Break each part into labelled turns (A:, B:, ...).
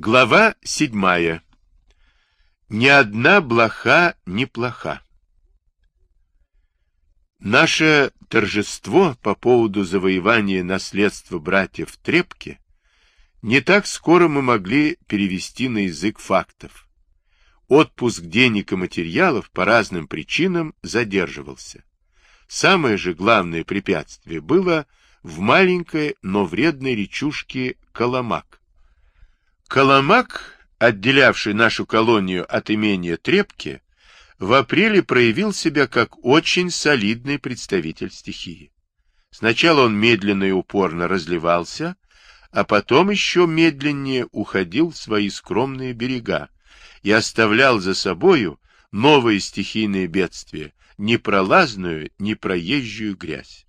A: Глава седьмая. Ни одна блоха не плоха. Наше торжество по поводу завоевания наследства братьев Трепки не так скоро мы могли перевести на язык фактов. Отпуск денег и материалов по разным причинам задерживался. Самое же главное препятствие было в маленькой, но вредной речушке Коломак. Коломак, отделявший нашу колонию от имения Трепки, в апреле проявил себя как очень солидный представитель стихии. Сначала он медленно и упорно разливался, а потом еще медленнее уходил в свои скромные берега и оставлял за собою новые стихийные бедствия, непролазную, непроезжую грязь.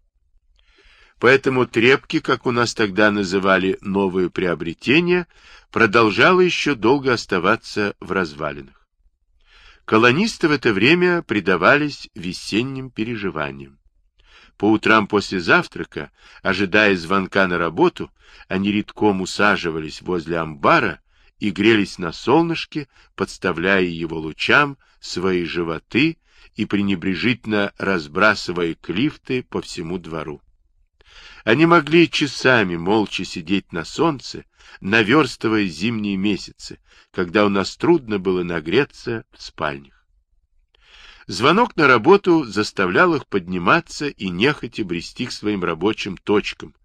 A: Поэтому трепки, как у нас тогда называли новые приобретения, продолжало еще долго оставаться в развалинах. Колонисты в это время предавались весенним переживаниям. По утрам после завтрака, ожидая звонка на работу, они редком усаживались возле амбара и грелись на солнышке, подставляя его лучам свои животы и пренебрежительно разбрасывая клифты по всему двору. Они могли часами молча сидеть на солнце, наверстывая зимние месяцы, когда у нас трудно было нагреться в спальнях. Звонок на работу заставлял их подниматься и нехотя брести к своим рабочим точкам.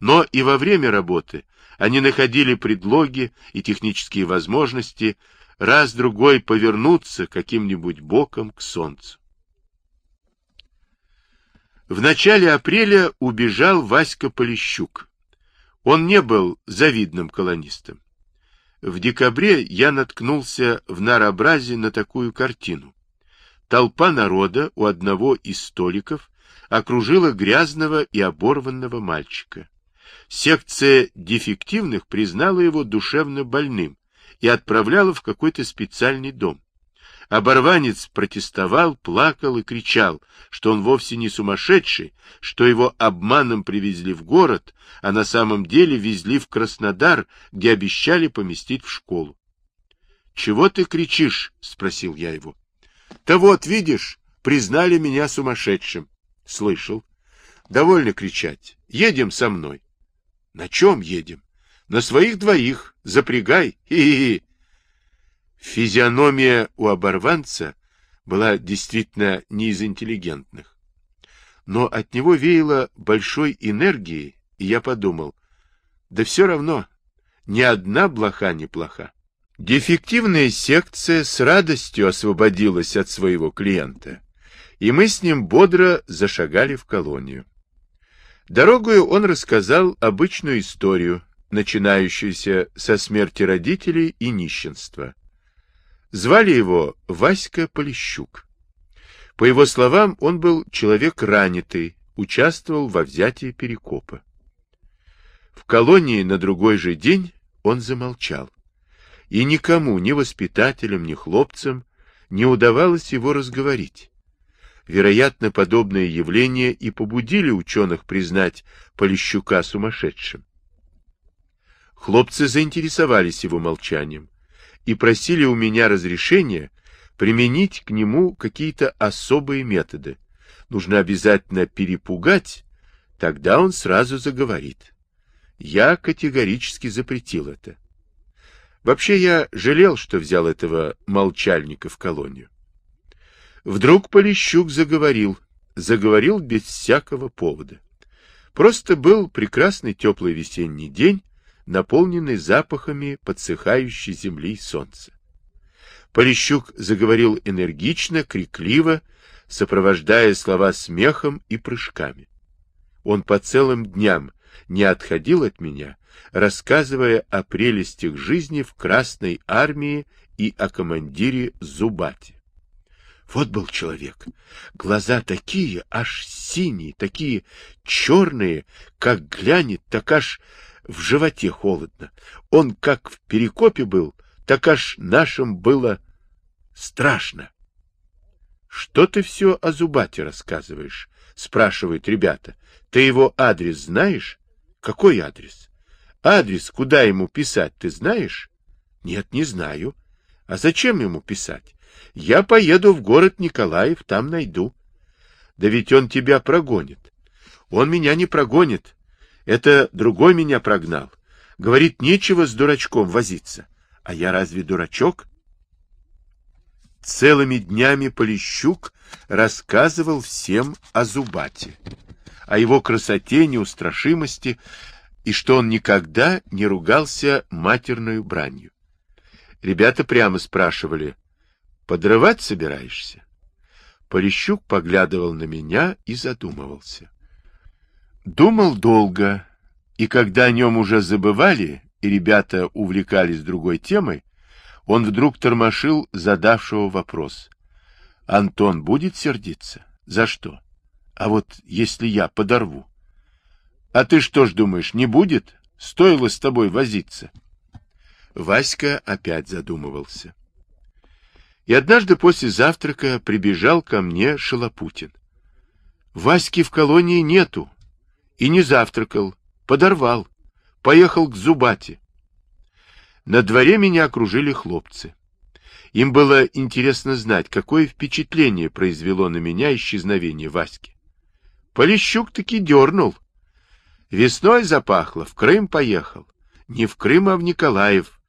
A: Но и во время работы они находили предлоги и технические возможности раз-другой повернуться каким-нибудь боком к солнцу. В начале апреля убежал Васька Полищук. Он не был завидным колонистом. В декабре я наткнулся в нарообразе на такую картину. Толпа народа у одного из столиков окружила грязного и оборванного мальчика. Секция дефективных признала его душевно больным и отправляла в какой-то специальный дом. Оборванец протестовал, плакал и кричал, что он вовсе не сумасшедший, что его обманом привезли в город, а на самом деле везли в Краснодар, где обещали поместить в школу. — Чего ты кричишь? — спросил я его. — Да вот, видишь, признали меня сумасшедшим. — Слышал. — Довольно кричать. Едем со мной. — На чем едем? — На своих двоих. Запрягай. Хи-хи-хи. Физиономия у оборванца была действительно не из интеллигентных. Но от него веяло большой энергией, и я подумал, да все равно, ни одна блоха не плоха. Дефективная секция с радостью освободилась от своего клиента, и мы с ним бодро зашагали в колонию. Дорогою он рассказал обычную историю, начинающуюся со смерти родителей и нищенства. Звали его Васька Полищук. По его словам, он был человек ранитый, участвовал во взятии Перекопа. В колонии на другой же день он замолчал. И никому, ни воспитателям, ни хлопцам, не удавалось его разговорить. Вероятно, подобные явления и побудили ученых признать Полищука сумасшедшим. Хлопцы заинтересовались его молчанием и просили у меня разрешения применить к нему какие-то особые методы. Нужно обязательно перепугать, тогда он сразу заговорит. Я категорически запретил это. Вообще я жалел, что взял этого молчальника в колонию. Вдруг Полищук заговорил, заговорил без всякого повода. Просто был прекрасный теплый весенний день, наполненный запахами подсыхающей земли и солнца. Полищук заговорил энергично, крикливо, сопровождая слова смехом и прыжками. Он по целым дням не отходил от меня, рассказывая о прелестях жизни в Красной армии и о командире Зубате. Вот был человек. Глаза такие, аж синие, такие черные, как глянет, так аж в животе холодно. Он как в перекопе был, так аж нашим было страшно. — Что ты все о Зубате рассказываешь? — спрашивают ребята. — Ты его адрес знаешь? — Какой адрес? — Адрес, куда ему писать, ты знаешь? Нет, не знаю. А зачем ему писать? Я поеду в город Николаев, там найду. Да ведь он тебя прогонит. Он меня не прогонит. Это другой меня прогнал. Говорит, нечего с дурачком возиться. А я разве дурачок? Целыми днями Полищук рассказывал всем о Зубате, о его красоте, неустрашимости, и что он никогда не ругался матерную бранью. Ребята прямо спрашивали, «Подрывать собираешься?» Полищук поглядывал на меня и задумывался. Думал долго, и когда о нем уже забывали, и ребята увлекались другой темой, он вдруг тормошил задавшего вопрос. «Антон будет сердиться? За что? А вот если я подорву?» «А ты что ж думаешь, не будет? Стоило с тобой возиться?» Васька опять задумывался. И однажды после завтрака прибежал ко мне Шалопутин. Васьки в колонии нету. И не завтракал. Подорвал. Поехал к Зубате. На дворе меня окружили хлопцы. Им было интересно знать, какое впечатление произвело на меня исчезновение Васьки. Полищук таки дернул. Весной запахло, в Крым поехал. Не в Крым, а в Николаев.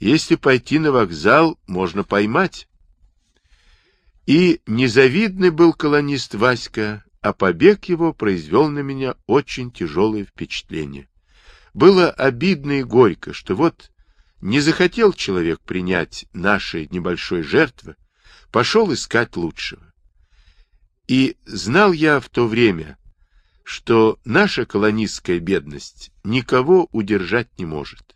A: Если пойти на вокзал, можно поймать. И незавидный был колонист Васька, а побег его произвел на меня очень тяжелое впечатление. Было обидно и горько, что вот не захотел человек принять нашей небольшой жертвы, пошел искать лучшего. И знал я в то время, что наша колонистская бедность никого удержать не может.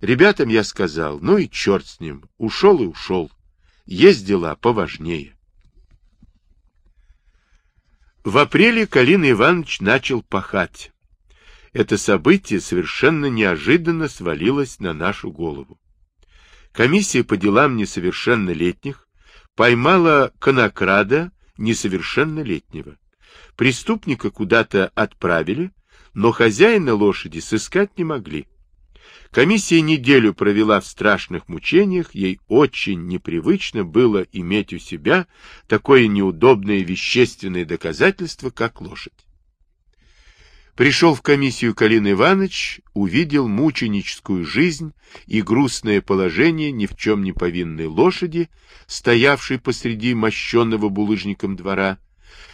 A: Ребятам я сказал, ну и черт с ним, ушел и ушел. Есть дела поважнее. В апреле Калин Иванович начал пахать. Это событие совершенно неожиданно свалилось на нашу голову. Комиссия по делам несовершеннолетних поймала конокрада несовершеннолетнего. Преступника куда-то отправили, но хозяина лошади сыскать не могли. Комиссия неделю провела в страшных мучениях, ей очень непривычно было иметь у себя такое неудобное вещественное доказательство, как лошадь. Пришел в комиссию Калин Иванович, увидел мученическую жизнь и грустное положение ни в чем не повинной лошади, стоявшей посреди мощенного булыжником двора,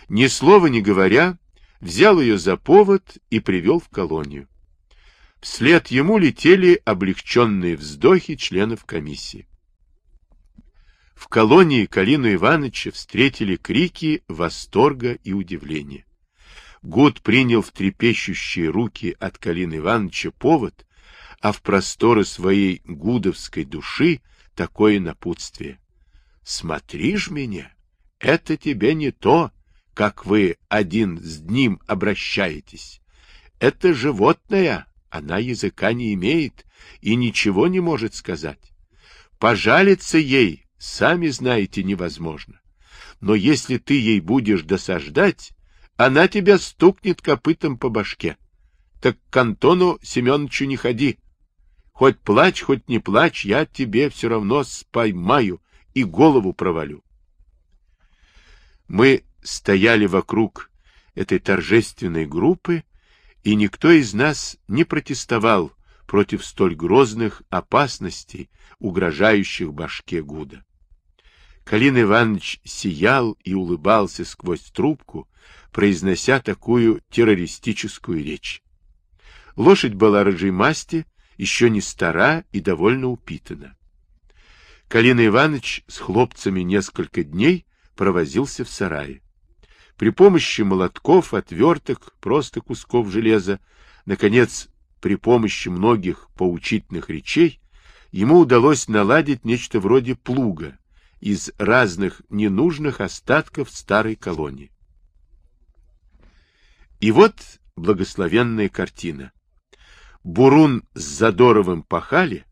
A: ни слова не говоря, взял ее за повод и привел в колонию. Вслед ему летели облегченные вздохи членов комиссии. В колонии Калину Ивановича встретили крики восторга и удивления. Гуд принял в трепещущие руки от Калины Ивановича повод, а в просторы своей гудовской души такое напутствие. «Смотри ж меня, это тебе не то, как вы один с ним обращаетесь. Это животное, она языка не имеет и ничего не может сказать. Пожалиться ей, сами знаете, невозможно. Но если ты ей будешь досаждать, она тебя стукнет копытом по башке. Так к Антону Семеновичу не ходи. Хоть плачь, хоть не плачь, я тебе все равно споймаю и голову провалю. Мы стояли вокруг этой торжественной группы и никто из нас не протестовал против столь грозных опасностей, угрожающих башке Гуда. Калин Иванович сиял и улыбался сквозь трубку, произнося такую террористическую речь. Лошадь была рыжей масти, еще не стара и довольно упитана. Калин Иванович с хлопцами несколько дней провозился в сарае. При помощи молотков, отверток, просто кусков железа, наконец, при помощи многих поучительных речей, ему удалось наладить нечто вроде плуга из разных ненужных остатков старой колонии. И вот благословенная картина. Бурун с Задоровым пахали,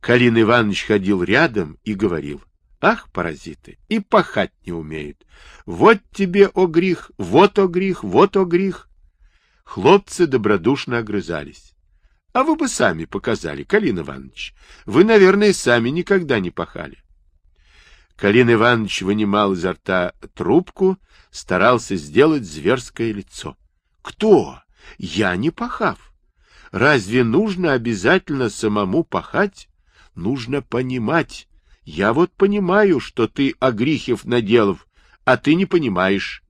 A: Калин Иванович ходил рядом и говорил, Ах, паразиты, и пахать не умеют. Вот тебе, о грех, вот о грех, вот о грех. Хлопцы добродушно огрызались. А вы бы сами показали, Калин Иванович. Вы, наверное, сами никогда не пахали. Калин Иванович вынимал изо рта трубку, старался сделать зверское лицо. Кто? Я не пахав. Разве нужно обязательно самому пахать? Нужно понимать. Я вот понимаю, что ты, Агрихев, наделав, а ты не понимаешь.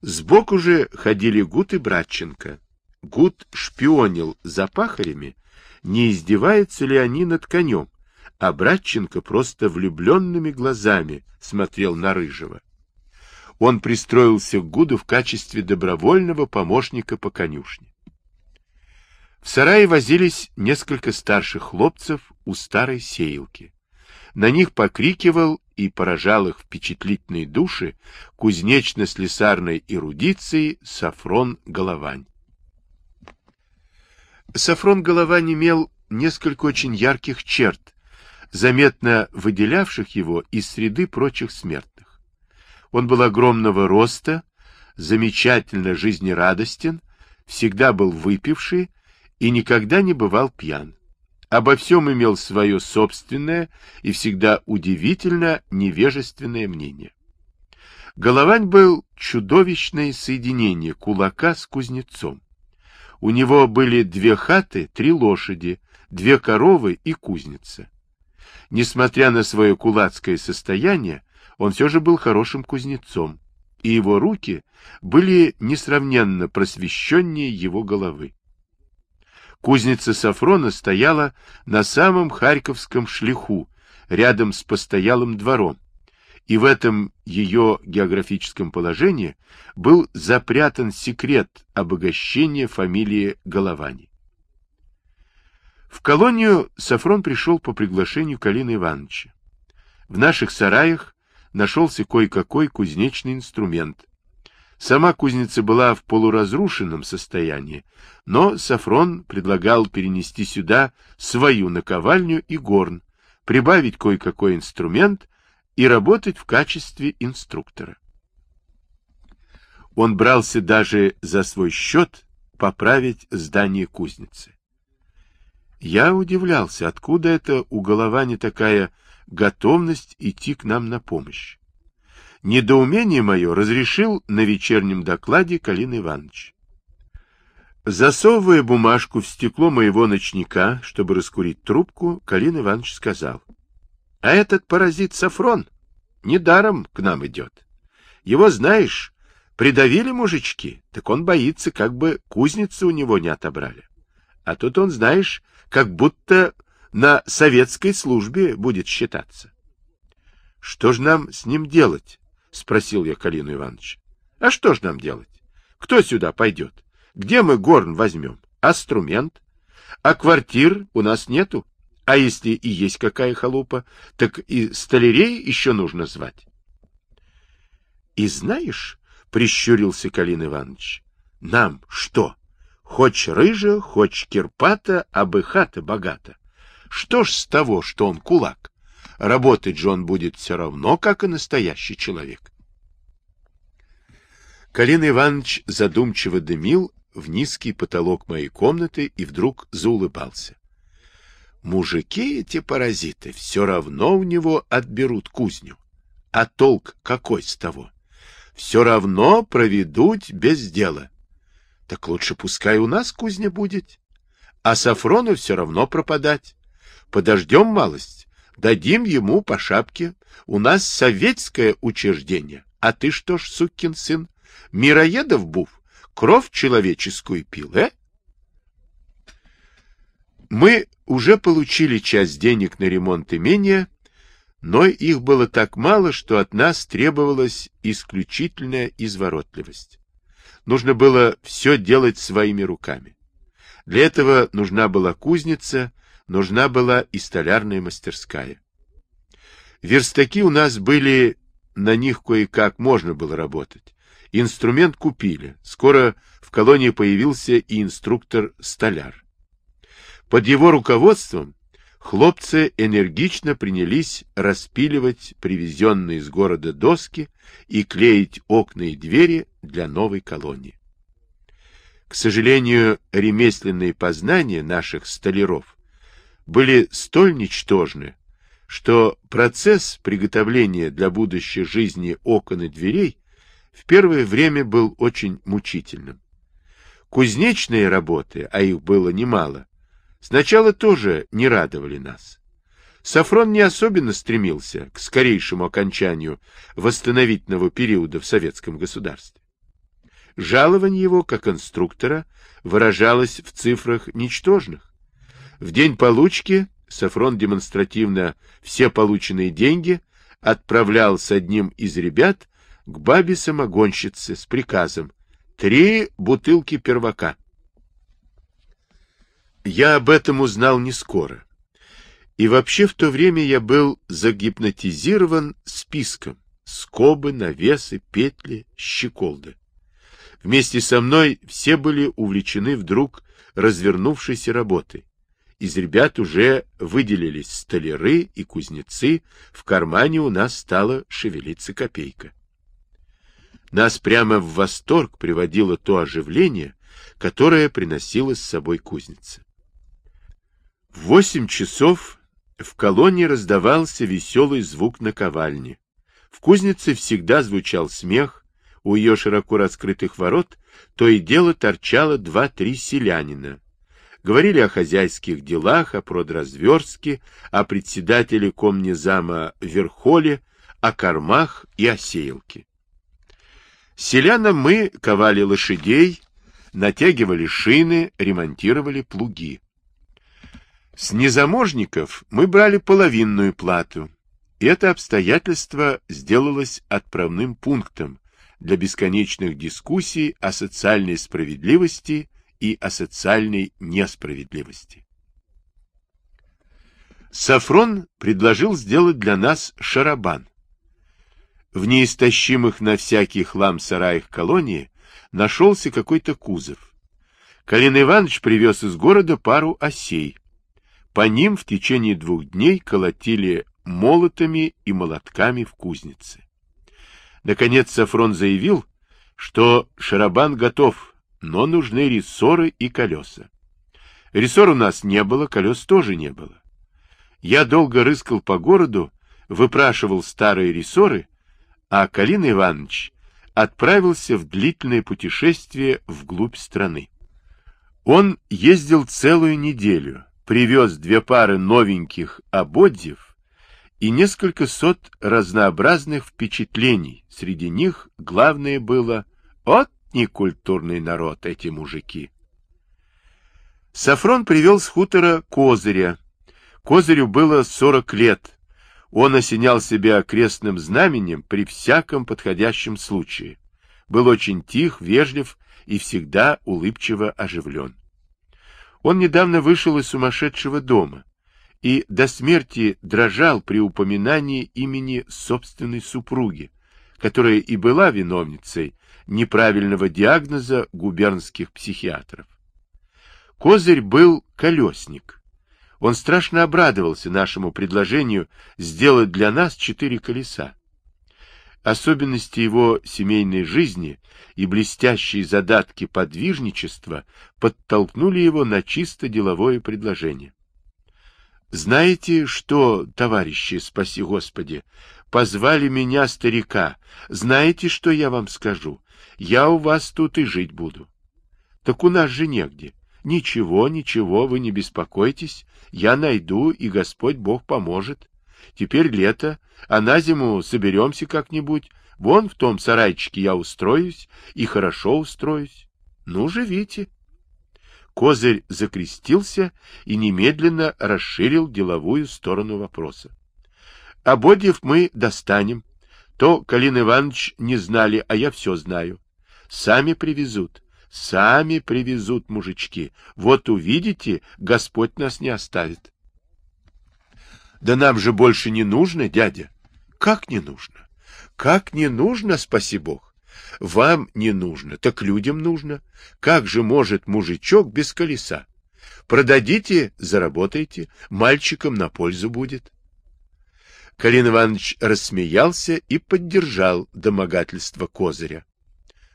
A: Сбоку же ходили Гуд и Братченко. Гуд шпионил за пахарями, не издеваются ли они над конем, а Братченко просто влюбленными глазами смотрел на Рыжего. Он пристроился к Гуду в качестве добровольного помощника по конюшне. В сарае возились несколько старших хлопцев у старой сеялки. На них покрикивал и поражал их впечатлительные души кузнечно-слесарной эрудиции Сафрон Головань. Сафрон Головань имел несколько очень ярких черт, заметно выделявших его из среды прочих смертных. Он был огромного роста, замечательно жизнерадостен, всегда был выпивший и никогда не бывал пьян. Обо всем имел свое собственное и всегда удивительно невежественное мнение. Головань был чудовищное соединение кулака с кузнецом. У него были две хаты, три лошади, две коровы и кузница. Несмотря на свое кулацкое состояние, он все же был хорошим кузнецом, и его руки были несравненно просвещеннее его головы. Кузница Сафрона стояла на самом Харьковском шлиху, рядом с постоялым двором, и в этом ее географическом положении был запрятан секрет обогащения фамилии Головани. В колонию Сафрон пришел по приглашению Калины Ивановича. В наших сараях нашелся кое-какой кузнечный инструмент, Сама кузница была в полуразрушенном состоянии, но Сафрон предлагал перенести сюда свою наковальню и горн, прибавить кое-какой инструмент и работать в качестве инструктора. Он брался даже за свой счет поправить здание кузницы. Я удивлялся, откуда это у Головани такая готовность идти к нам на помощь. Недоумение мое разрешил на вечернем докладе Калин Иванович. Засовывая бумажку в стекло моего ночника, чтобы раскурить трубку, Калин Иванович сказал. — А этот паразит Сафрон недаром к нам идет. Его, знаешь, придавили мужички, так он боится, как бы кузницу у него не отобрали. А тут он, знаешь, как будто на советской службе будет считаться. Что ж нам с ним делать? — спросил я Калину Ивановича. — А что ж нам делать? Кто сюда пойдет? Где мы горн возьмем? Инструмент? А квартир у нас нету. А если и есть какая халупа, так и столярей еще нужно звать. — И знаешь, — прищурился Калин Иванович, — нам что? Хоть рыжа, хоть кирпата, а бы хата богата. Что ж с того, что он кулак? Работать же он будет все равно, как и настоящий человек. Калин Иванович задумчиво дымил в низкий потолок моей комнаты и вдруг заулыбался. Мужики эти паразиты все равно у него отберут кузню. А толк какой с того? Все равно проведут без дела. Так лучше пускай у нас кузня будет. А Сафрону все равно пропадать. Подождем малость Дадим ему по шапке. У нас советское учреждение. А ты что ж, сукин сын, мироедов був, кровь человеческую пил, э? Мы уже получили часть денег на ремонт имения, но их было так мало, что от нас требовалась исключительная изворотливость. Нужно было все делать своими руками. Для этого нужна была кузница, нужна была и столярная мастерская. Верстаки у нас были, на них кое-как можно было работать. Инструмент купили. Скоро в колонии появился и инструктор-столяр. Под его руководством хлопцы энергично принялись распиливать привезенные из города доски и клеить окна и двери для новой колонии. К сожалению, ремесленные познания наших столяров были столь ничтожны, что процесс приготовления для будущей жизни окон и дверей в первое время был очень мучительным. Кузнечные работы, а их было немало, сначала тоже не радовали нас. Сафрон не особенно стремился к скорейшему окончанию восстановительного периода в советском государстве. Жалование его как инструктора выражалось в цифрах ничтожных. В день получки Сафрон демонстративно все полученные деньги отправлял с одним из ребят к бабе-самогонщице с приказом «Три бутылки первака». Я об этом узнал не скоро. И вообще в то время я был загипнотизирован списком. Скобы, навесы, петли, щеколды. Вместе со мной все были увлечены вдруг развернувшейся работой. Из ребят уже выделились столяры и кузнецы, в кармане у нас стала шевелиться копейка. Нас прямо в восторг приводило то оживление, которое приносила с собой кузница. В восемь часов в колонне раздавался веселый звук наковальни. В кузнице всегда звучал смех, у ее широко раскрытых ворот то и дело торчало два-три селянина. Говорили о хозяйских делах, о продразверстке, о председателе комнезама Верхоле, о кормах и о сеялке. Селянам мы ковали лошадей, натягивали шины, ремонтировали плуги. С незаможников мы брали половинную плату, и это обстоятельство сделалось отправным пунктом для бесконечных дискуссий о социальной справедливости и о социальной несправедливости. Сафрон предложил сделать для нас шарабан. В неистощимых на всякий хлам сараях колонии нашелся какой-то кузов. Калин Иванович привез из города пару осей, по ним в течение двух дней колотили молотами и молотками в кузнице. Наконец Сафрон заявил, что шарабан готов, но нужны рессоры и колеса. Рессор у нас не было, колес тоже не было. Я долго рыскал по городу, выпрашивал старые рессоры, а Калин Иванович отправился в длительное путешествие вглубь страны. Он ездил целую неделю, привез две пары новеньких ободьев и несколько сот разнообразных впечатлений. Среди них главное было «От некультурный народ эти мужики». Сафрон привел с хутора Козыря. Козырю было сорок лет. Он осенял себя крестным знаменем при всяком подходящем случае. Был очень тих, вежлив и всегда улыбчиво оживлен. Он недавно вышел из сумасшедшего дома и до смерти дрожал при упоминании имени собственной супруги, которая и была виновницей неправильного диагноза губернских психиатров. Козырь был колесник. Он страшно обрадовался нашему предложению сделать для нас четыре колеса. Особенности его семейной жизни и блестящие задатки подвижничества подтолкнули его на чисто деловое предложение. Знаете что, товарищи, спаси Господи, позвали меня старика. Знаете, что я вам скажу? Я у вас тут и жить буду. Так у нас же негде. Ничего, ничего, вы не беспокойтесь. Я найду, и Господь Бог поможет. Теперь лето, а на зиму соберемся как-нибудь. Вон в том сарайчике я устроюсь, и хорошо устроюсь. Ну, живите. Козырь закрестился и немедленно расширил деловую сторону вопроса. Ободьев мы достанем. То Калин Иванович не знали, а я все знаю. Сами привезут. Сами привезут мужички. Вот увидите, Господь нас не оставит. Да нам же больше не нужно, дядя. Как не нужно? Как не нужно, спаси Бог? Вам не нужно, так людям нужно. Как же может мужичок без колеса? Продадите, заработайте, мальчикам на пользу будет. Калин Иванович рассмеялся и поддержал домогательство Козыря.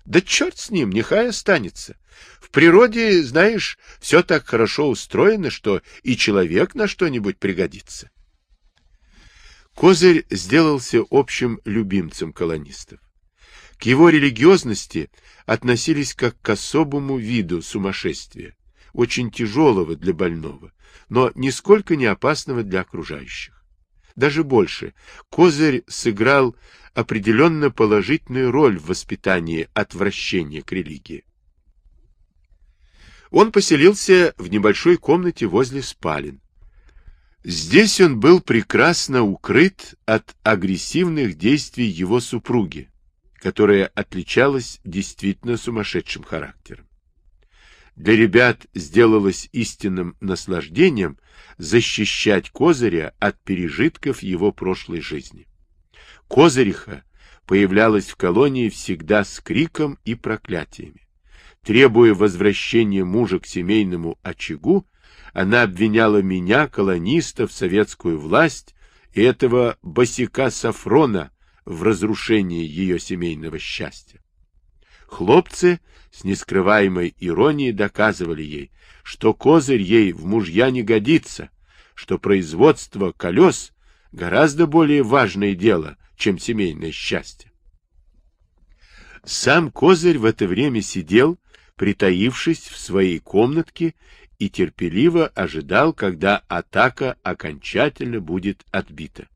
A: Да черт с ним, нехай останется. В природе, знаешь, все так хорошо устроено, что и человек на что-нибудь пригодится. Козырь сделался общим любимцем колонистов. К его религиозности относились как к особому виду сумасшествия, очень тяжелого для больного, но нисколько не опасного для окружающих. Даже больше, Козырь сыграл определенно положительную роль в воспитании отвращения к религии. Он поселился в небольшой комнате возле спален. Здесь он был прекрасно укрыт от агрессивных действий его супруги, которая отличалась действительно сумасшедшим характером. Для ребят сделалось истинным наслаждением защищать Козыря от пережитков его прошлой жизни. Козыриха появлялась в колонии всегда с криком и проклятиями. Требуя возвращения мужа к семейному очагу, она обвиняла меня, колонистов, советскую власть и этого босика Сафрона в разрушении ее семейного счастья. Хлопцы с нескрываемой иронией доказывали ей, что козырь ей в мужья не годится, что производство колес гораздо более важное дело, чем семейное счастье. Сам козырь в это время сидел, притаившись в своей комнатке, и терпеливо ожидал, когда атака окончательно будет отбита.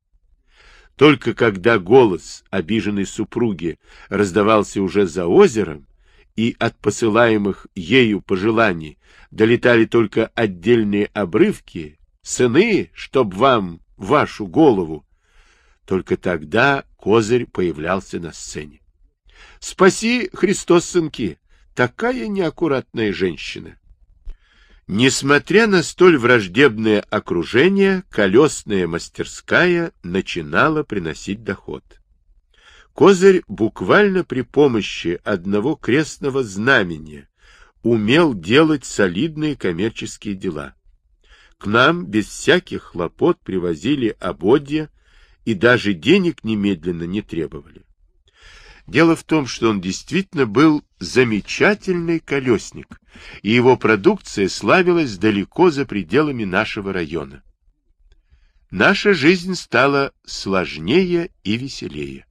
A: Только когда голос обиженной супруги раздавался уже за озером, и от посылаемых ею пожеланий долетали только отдельные обрывки, «Сыны, чтоб вам вашу голову!» Только тогда Козырь появлялся на сцене. «Спаси, Христос, сынки! Такая неаккуратная женщина!» Несмотря на столь враждебное окружение, колесная мастерская начинала приносить доход. Козырь буквально при помощи одного крестного знамения умел делать солидные коммерческие дела. К нам без всяких хлопот привозили ободья и даже денег немедленно не требовали. Дело в том, что он действительно был замечательный колесник, и его продукция славилась далеко за пределами нашего района. Наша жизнь стала сложнее и веселее.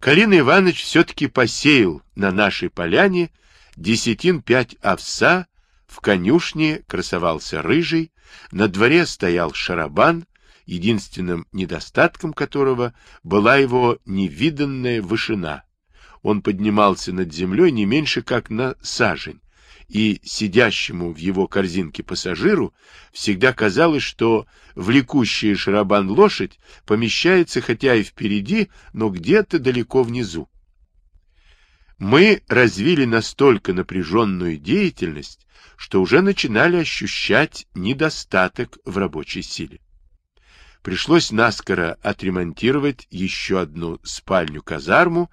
A: Калин Иванович все-таки посеял на нашей поляне десятин пять овса, в конюшне красовался рыжий, на дворе стоял шарабан, единственным недостатком которого была его невиданная вышина. Он поднимался над землей не меньше, как на сажень, и сидящему в его корзинке пассажиру всегда казалось, что влекущая шарабан лошадь помещается хотя и впереди, но где-то далеко внизу. Мы развили настолько напряженную деятельность, что уже начинали ощущать недостаток в рабочей силе пришлось наскоро отремонтировать еще одну спальню-казарму,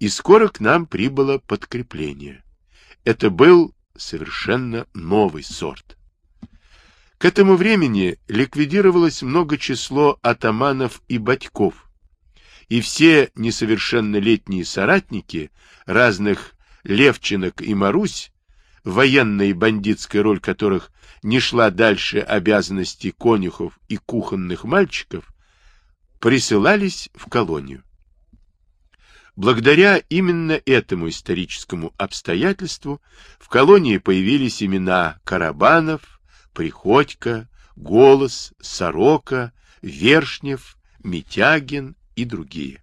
A: и скоро к нам прибыло подкрепление. Это был совершенно новый сорт. К этому времени ликвидировалось много число атаманов и батьков, и все несовершеннолетние соратники разных Левчинок и Марусь, военная и бандитская роль которых не шла дальше обязанностей конюхов и кухонных мальчиков, присылались в колонию. Благодаря именно этому историческому обстоятельству в колонии появились имена Карабанов, Приходько, Голос, Сорока, Вершнев, Митягин и другие.